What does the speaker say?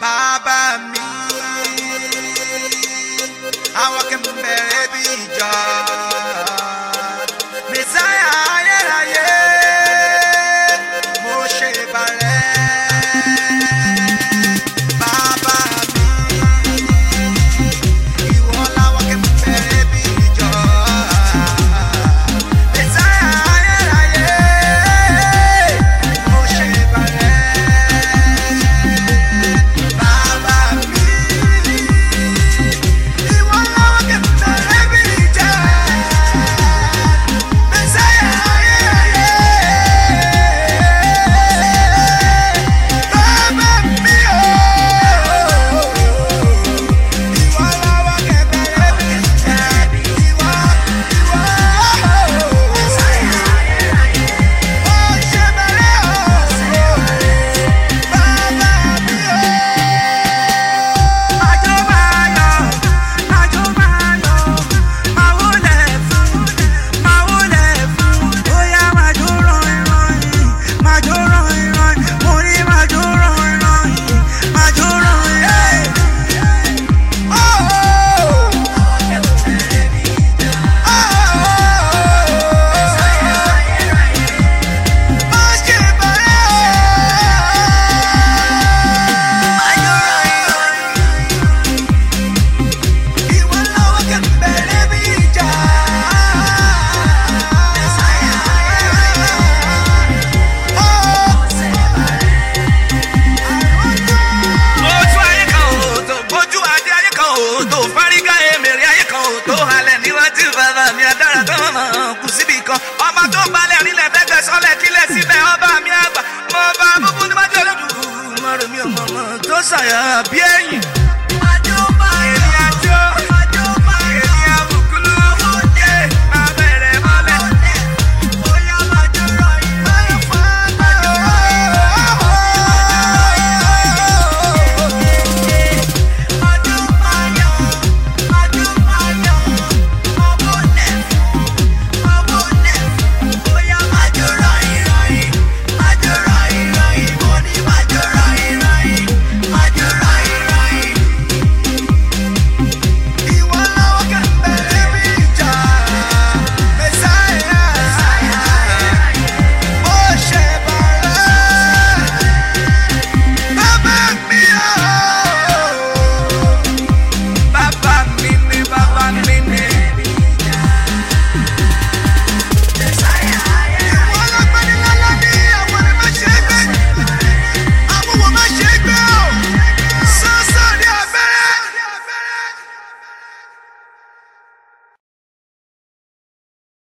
bàbá i àwọn kẹ́mi bẹ̀rẹ̀ baby ìjọ. kan ò tó fárígá èmèrè ayé kan ò tó halẹ̀ níwájú bàbá mi adára tó mọ̀ kù síbi kan ọmọ tó balẹ̀ nílẹ̀ fẹ́kẹ̀ sọlẹ̀ kílẹ̀ síbẹ̀ ọba mi àgbà mo bá búburú níwájú ọlọ́dún mọ̀rọ̀ mi ọmọ tó ṣàyà bí ẹ̀yìn.